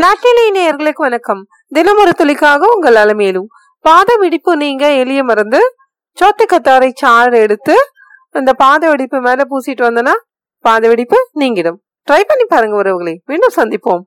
நாட்டினை நேர்களுக்கு வணக்கம். தினம் ஒரு துளிக்காக உங்கள் அலமேலும். பாத வெடிப்பு நீங்க எளிய மருந்து. சோத்து கத்தாரை சாறு எடுத்து அந்த பாத வெடிப்பு மேல பூசிட்டு வந்தனா பாத வெடிப்பு நீங்கிடும். ட்ரை பண்ணி பாருங்க உறவுகளை. மீண்டும் சந்திப்போம்.